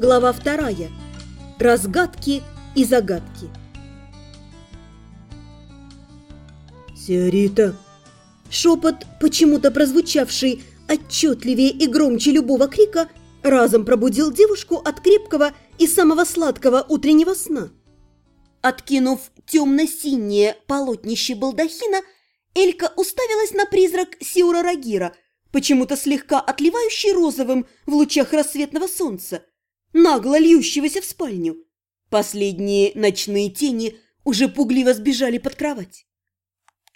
Глава вторая. Разгадки и загадки. «Сиорита!» Шепот, почему-то прозвучавший отчетливее и громче любого крика, разом пробудил девушку от крепкого и самого сладкого утреннего сна. Откинув темно-синее полотнище балдахина, Элька уставилась на призрак Сиура Рагира, почему-то слегка отливающий розовым в лучах рассветного солнца, нагло льющегося в спальню. Последние ночные тени уже пугливо сбежали под кровать.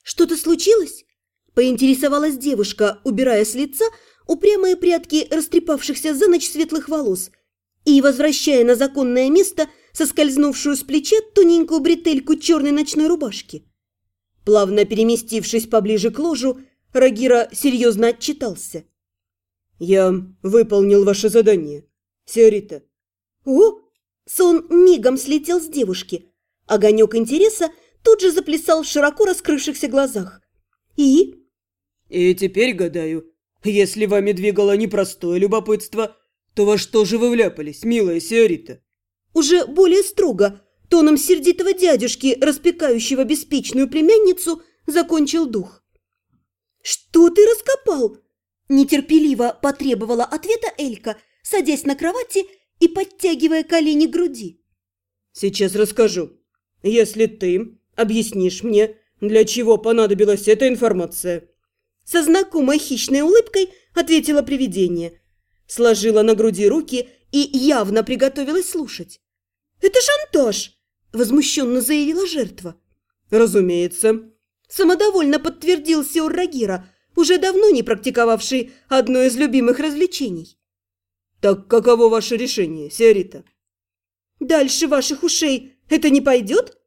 «Что-то случилось?» – поинтересовалась девушка, убирая с лица упрямые прядки растрепавшихся за ночь светлых волос и возвращая на законное место соскользнувшую с плеча тоненькую бретельку черной ночной рубашки. Плавно переместившись поближе к ложу, Рагира серьезно отчитался. «Я выполнил ваше задание, Сиорита». «О!» Сон мигом слетел с девушки. Огонек интереса тут же заплясал в широко раскрывшихся глазах. «И?» «И теперь гадаю, если вами двигало непростое любопытство, то во что же вы вляпались, милая Сиорита?» Уже более строго, тоном сердитого дядюшки, распекающего беспечную племянницу, закончил дух. «Что ты раскопал?» Нетерпеливо потребовала ответа Элька, садясь на кровати и подтягивая колени к груди. «Сейчас расскажу. Если ты объяснишь мне, для чего понадобилась эта информация». Со знакомой хищной улыбкой ответила привидение. Сложила на груди руки и явно приготовилась слушать. «Это шантаж!» – возмущенно заявила жертва. «Разумеется», – самодовольно подтвердил Сеур Рагира, уже давно не практиковавший одно из любимых развлечений. «Так каково ваше решение, Сиорита?» «Дальше ваших ушей это не пойдет?»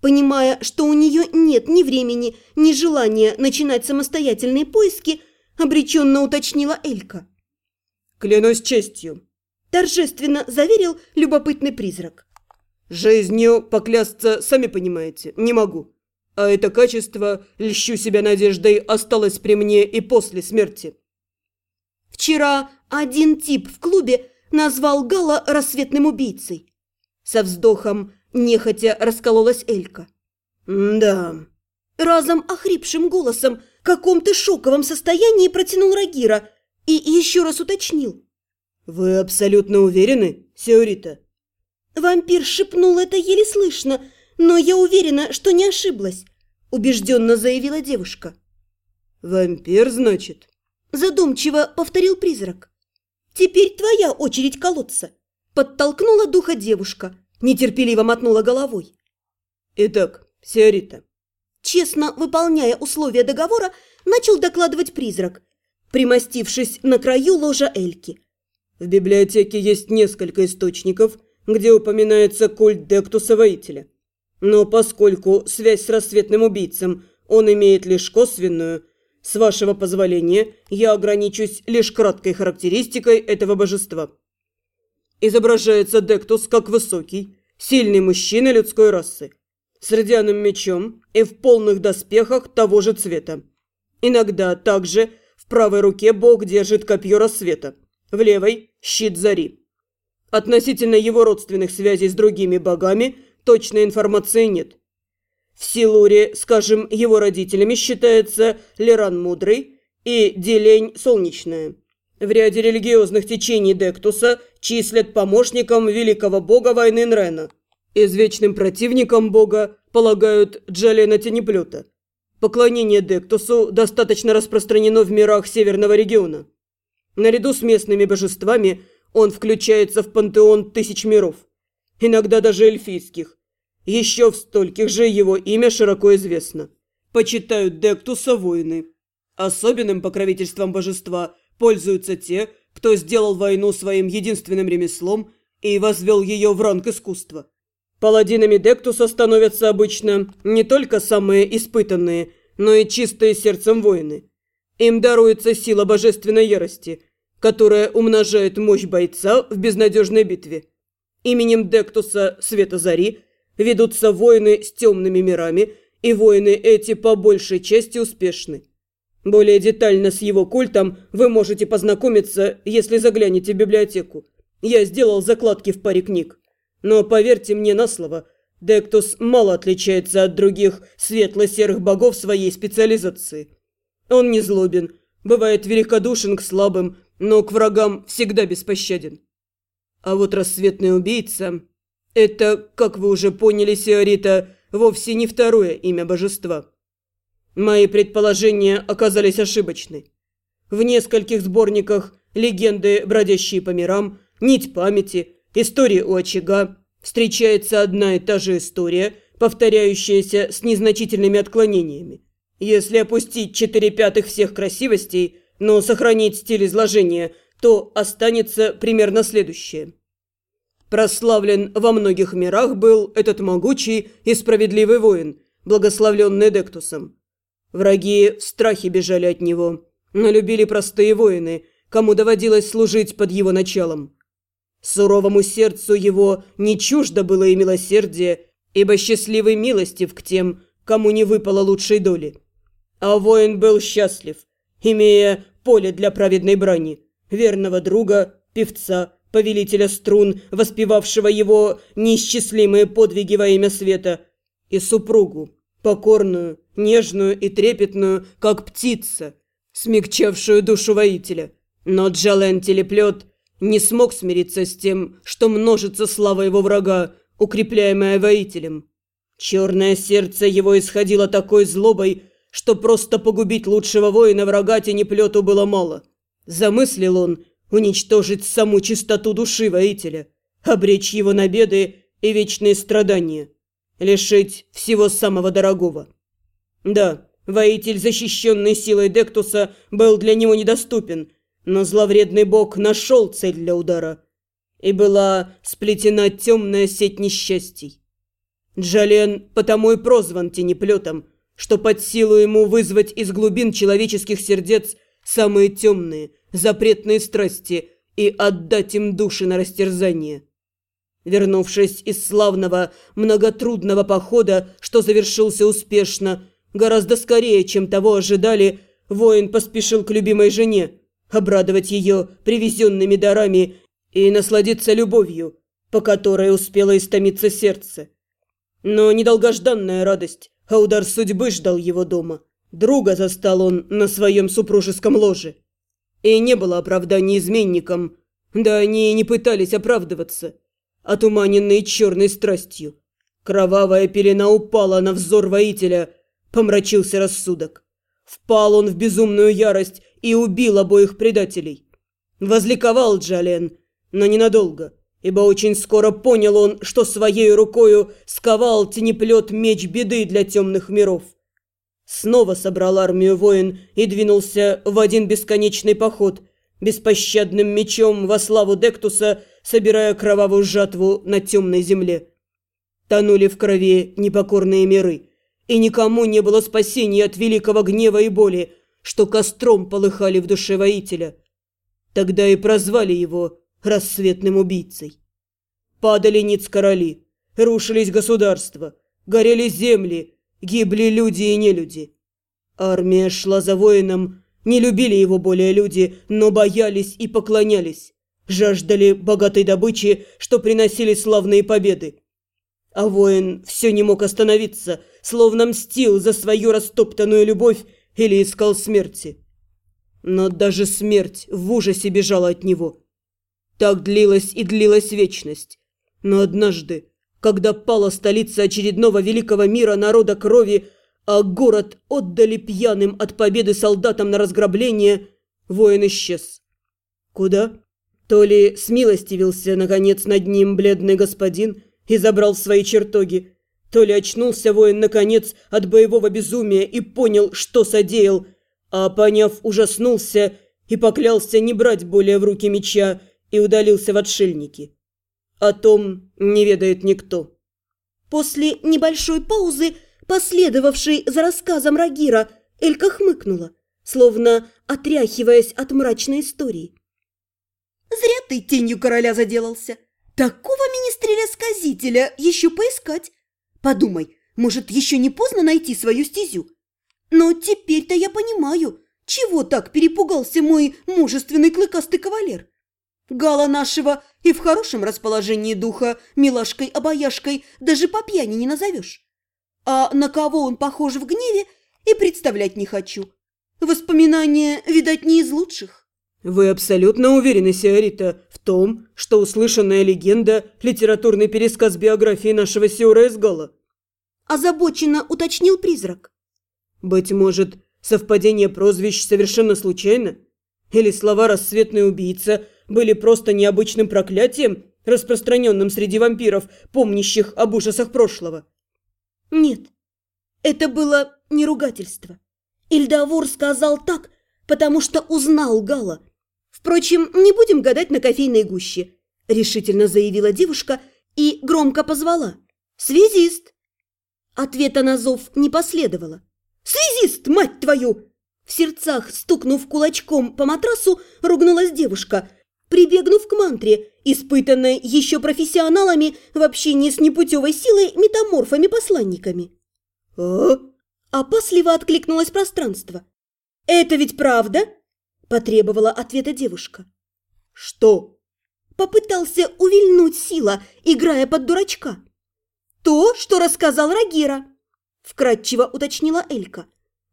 Понимая, что у нее нет ни времени, ни желания начинать самостоятельные поиски, обреченно уточнила Элька. «Клянусь честью», – торжественно заверил любопытный призрак. «Жизнью поклясться, сами понимаете, не могу. А это качество, льщу себя надеждой, осталось при мне и после смерти». Вчера один тип в клубе назвал Гала рассветным убийцей. Со вздохом нехотя раскололась Элька. «Да». Разом охрипшим голосом, каком-то шоковом состоянии протянул Рагира и еще раз уточнил. «Вы абсолютно уверены, Сеорита?» Вампир шепнул это еле слышно, но я уверена, что не ошиблась, убежденно заявила девушка. «Вампир, значит?» Задумчиво повторил призрак. «Теперь твоя очередь колоться!» Подтолкнула духа девушка, нетерпеливо мотнула головой. «Итак, Сиорита». Честно выполняя условия договора, начал докладывать призрак, примостившись на краю ложа Эльки. В библиотеке есть несколько источников, где упоминается культ Дектуса-воителя. Но поскольку связь с рассветным убийцем он имеет лишь косвенную – с вашего позволения, я ограничусь лишь краткой характеристикой этого божества. Изображается Дектус как высокий, сильный мужчина людской расы, с радианым мечом и в полных доспехах того же цвета. Иногда также в правой руке бог держит копье рассвета, в левой – щит зари. Относительно его родственных связей с другими богами точной информации нет – в Силуре, скажем, его родителями считается Леран Мудрый и Делень Солнечная. В ряде религиозных течений Дектуса числят помощником великого бога войны Нрена. Извечным противником бога полагают Джалена Тенеплюта. Поклонение Дектусу достаточно распространено в мирах Северного региона. Наряду с местными божествами он включается в пантеон тысяч миров, иногда даже эльфийских – еще в стольких же его имя широко известно. Почитают Дектуса воины. Особенным покровительством божества пользуются те, кто сделал войну своим единственным ремеслом и возвел ее в ранг искусства. Паладинами Дектуса становятся обычно не только самые испытанные, но и чистые сердцем воины. Им даруется сила божественной ярости, которая умножает мощь бойца в безнадежной битве. Именем Дектуса Света Зари – Ведутся войны с темными мирами, и войны эти по большей части успешны. Более детально с его культом вы можете познакомиться, если заглянете в библиотеку. Я сделал закладки в паре книг. Но поверьте мне на слово, Дектус мало отличается от других светло-серых богов своей специализации. Он не злобен, бывает великодушен к слабым, но к врагам всегда беспощаден. А вот рассветный убийца – это, как вы уже поняли, Сиорита, вовсе не второе имя божества. Мои предположения оказались ошибочны. В нескольких сборниках «Легенды, бродящие по мирам», «Нить памяти», «История у очага» встречается одна и та же история, повторяющаяся с незначительными отклонениями. Если опустить четыре пятых всех красивостей, но сохранить стиль изложения, то останется примерно следующее. Прославлен во многих мирах был этот могучий и справедливый воин, благословленный Дектусом. Враги в страхе бежали от него, но любили простые воины, кому доводилось служить под его началом. Суровому сердцу его не чуждо было и милосердие, ибо счастливый милостив к тем, кому не выпало лучшей доли. А воин был счастлив, имея поле для праведной брани, верного друга, певца, повелителя струн, воспевавшего его неисчислимые подвиги во имя света, и супругу, покорную, нежную и трепетную, как птица, смягчавшую душу воителя. Но Джален Телеплет не смог смириться с тем, что множится слава его врага, укрепляемая воителем. Черное сердце его исходило такой злобой, что просто погубить лучшего воина врага Тенеплету было мало. Замыслил он уничтожить саму чистоту души воителя, обречь его на беды и вечные страдания, лишить всего самого дорогого. Да, воитель, защищенный силой Дектуса, был для него недоступен, но зловредный бог нашел цель для удара, и была сплетена темная сеть несчастий. Джален потому и прозван тенеплетом, что под силу ему вызвать из глубин человеческих сердец самые темные, запретные страсти и отдать им души на растерзание. Вернувшись из славного, многотрудного похода, что завершился успешно, Гораздо скорее, чем того ожидали, воин поспешил к любимой жене, обрадовать ее привезенными дарами и насладиться любовью, по которой успело истомиться сердце. Но недолгожданная радость, а удар судьбы ждал его дома. Друга застал он на своем супружеском ложе. И не было оправданий изменникам, да они и не пытались оправдываться, отуманенные черной страстью. Кровавая пелена упала на взор воителя – помрачился рассудок. Впал он в безумную ярость и убил обоих предателей. Возликовал Джален, но ненадолго, ибо очень скоро понял он, что своей рукою сковал тенеплет меч беды для темных миров. Снова собрал армию воин и двинулся в один бесконечный поход, беспощадным мечом во славу Дектуса, собирая кровавую жатву на темной земле. Тонули в крови непокорные миры – и никому не было спасения от великого гнева и боли, что костром полыхали в душе воителя. Тогда и прозвали его рассветным убийцей. Падали ниц короли, рушились государства, горели земли, гибли люди и нелюди. Армия шла за воином, не любили его более люди, но боялись и поклонялись, жаждали богатой добычи, что приносили славные победы. А воин все не мог остановиться, словно мстил за свою растоптанную любовь или искал смерти. Но даже смерть в ужасе бежала от него. Так длилась и длилась вечность. Но однажды, когда пала столица очередного великого мира народа крови, а город отдали пьяным от победы солдатам на разграбление, воин исчез. Куда? То ли смилостивился, наконец, над ним бледный господин – и забрал свои чертоги. То ли очнулся воин, наконец, от боевого безумия и понял, что содеял, а, поняв, ужаснулся и поклялся не брать более в руки меча и удалился в отшельники. О том не ведает никто. После небольшой паузы, последовавшей за рассказом Рагира, Элька хмыкнула, словно отряхиваясь от мрачной истории. «Зря ты тенью короля заделался. Такого министреля-сказителя еще поискать. Подумай, может, еще не поздно найти свою стезю? Но теперь-то я понимаю, чего так перепугался мой мужественный клыкастый кавалер. Гала нашего и в хорошем расположении духа, милашкой-обаяшкой, даже по пьяни не назовешь. А на кого он похож в гневе, и представлять не хочу. Воспоминания, видать, не из лучших. Вы абсолютно уверены, Сиорита, в том, что услышанная легенда – литературный пересказ биографии нашего Сиора Эсгала? Озабоченно уточнил призрак. Быть может, совпадение прозвищ совершенно случайно? Или слова «рассветный убийца» были просто необычным проклятием, распространенным среди вампиров, помнящих об ужасах прошлого? Нет, это было не ругательство. Ильдавур сказал так, потому что узнал Гала. Впрочем, не будем гадать на кофейной гуще, решительно заявила девушка и громко позвала. «Связист!» Ответа на зов не последовало. «Связист, мать твою!» В сердцах, стукнув кулачком по матрасу, ругнулась девушка, прибегнув к мантре, испытанной еще профессионалами в общении с непутевой силой метаморфами-посланниками. «А?» Опасливо откликнулось пространство. «Это ведь правда?» – потребовала ответа девушка. «Что?» Попытался увильнуть сила, играя под дурачка. «То, что рассказал Рагира», – вкратчиво уточнила Элька.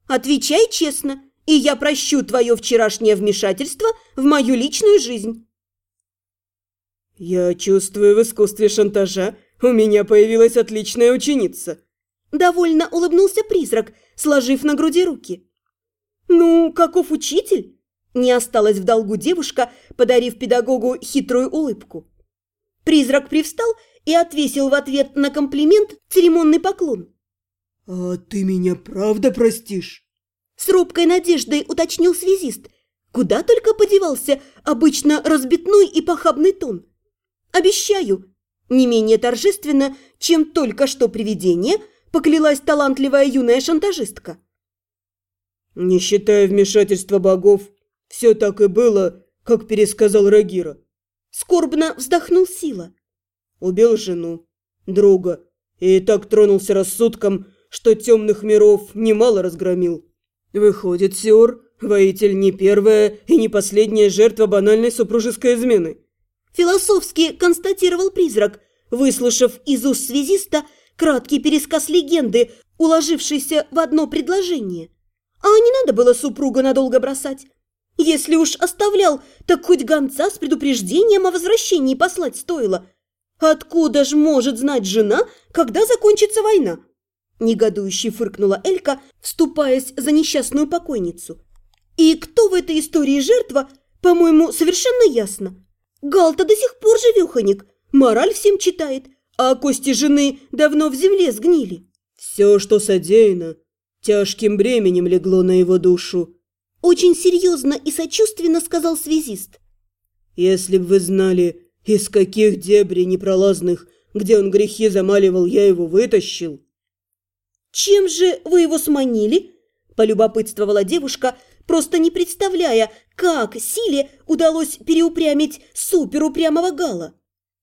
«Отвечай честно, и я прощу твое вчерашнее вмешательство в мою личную жизнь». «Я чувствую в искусстве шантажа, у меня появилась отличная ученица», Довольно улыбнулся призрак, сложив на груди руки. «Ну, каков учитель?» Не осталась в долгу девушка, подарив педагогу хитрую улыбку. Призрак привстал и отвесил в ответ на комплимент церемонный поклон. «А ты меня правда простишь?» С робкой надеждой уточнил связист. Куда только подевался обычно разбитной и похабный тон. «Обещаю!» Не менее торжественно, чем только что привидение – поклялась талантливая юная шантажистка. «Не считая вмешательства богов, все так и было, как пересказал Рагира». Скорбно вздохнул Сила. Убил жену, друга, и так тронулся рассудком, что темных миров немало разгромил. Выходит, Сиор, воитель не первая и не последняя жертва банальной супружеской измены. Философски констатировал призрак, выслушав из уст связиста краткий пересказ легенды, уложившийся в одно предложение. А не надо было супруга надолго бросать. Если уж оставлял, так хоть гонца с предупреждением о возвращении послать стоило. Откуда ж может знать жена, когда закончится война? Негодующе фыркнула Элька, вступаясь за несчастную покойницу. И кто в этой истории жертва, по-моему, совершенно ясно. Галта до сих пор живеханик, мораль всем читает – а кости жены давно в земле сгнили. Все, что содеяно, тяжким бременем легло на его душу. Очень серьезно и сочувственно сказал связист. Если б вы знали, из каких дебрей непролазных, где он грехи замаливал, я его вытащил. Чем же вы его сманили? Полюбопытствовала девушка, просто не представляя, как Силе удалось переупрямить суперупрямого Гала.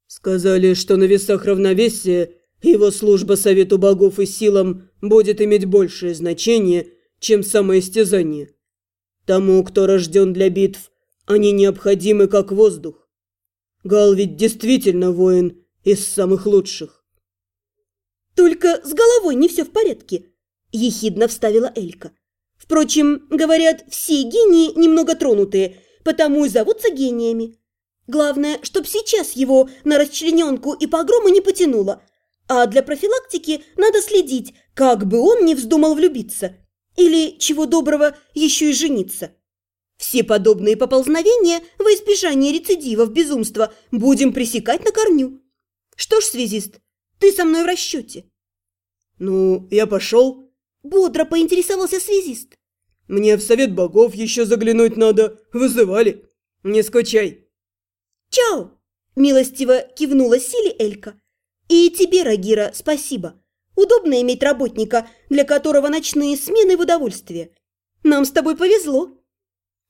Сказали, что на весах равновесия его служба Совету Богов и Силам будет иметь большее значение, чем самоистязание. Тому, кто рожден для битв, они необходимы как воздух. Гал ведь действительно воин из самых лучших. «Только с головой не все в порядке», – ехидно вставила Элька. «Впрочем, говорят, все гении немного тронутые, потому и зовутся гениями. Главное, чтоб сейчас его на расчлененку и погромы не потянуло. А для профилактики надо следить, как бы он не вздумал влюбиться. Или, чего доброго, еще и жениться. Все подобные поползновения во избежание рецидивов безумства будем пресекать на корню. Что ж, связист, ты со мной в расчете. Ну, я пошел. Бодро поинтересовался связист. Мне в совет богов еще заглянуть надо. Вызывали. Не скучай. «Чао!» – милостиво кивнула Сили Элька. «И тебе, Рагира, спасибо. Удобно иметь работника, для которого ночные смены в удовольствие. Нам с тобой повезло».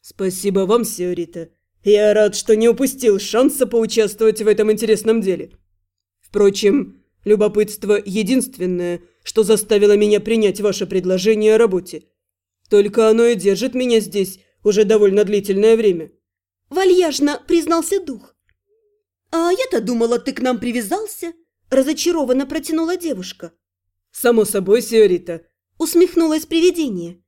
«Спасибо вам, Сиорита. Я рад, что не упустил шанса поучаствовать в этом интересном деле. Впрочем, любопытство единственное, что заставило меня принять ваше предложение о работе. Только оно и держит меня здесь уже довольно длительное время. Вальяжно признался дух. «А я-то думала, ты к нам привязался», – разочарованно протянула девушка. «Само собой, сиорита», – усмехнулось привидение.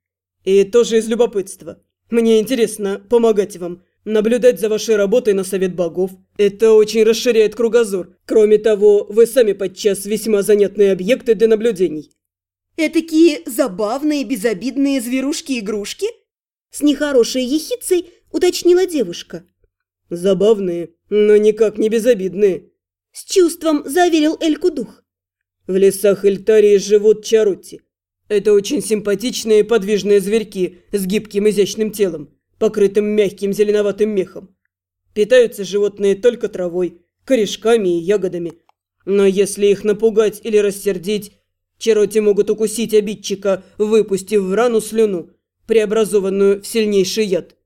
«И тоже из любопытства. Мне интересно помогать вам, наблюдать за вашей работой на Совет Богов. Это очень расширяет кругозор. Кроме того, вы сами подчас весьма занятные объекты для наблюдений». «Этакие забавные, безобидные зверушки-игрушки?» С нехорошей ехицей уточнила девушка. «Забавные, но никак не безобидные», – с чувством заверил Эльку дух. «В лесах Эльтарии живут чарути. Это очень симпатичные подвижные зверьки с гибким изящным телом, покрытым мягким зеленоватым мехом. Питаются животные только травой, корешками и ягодами. Но если их напугать или рассердить, чароти могут укусить обидчика, выпустив в рану слюну, преобразованную в сильнейший яд.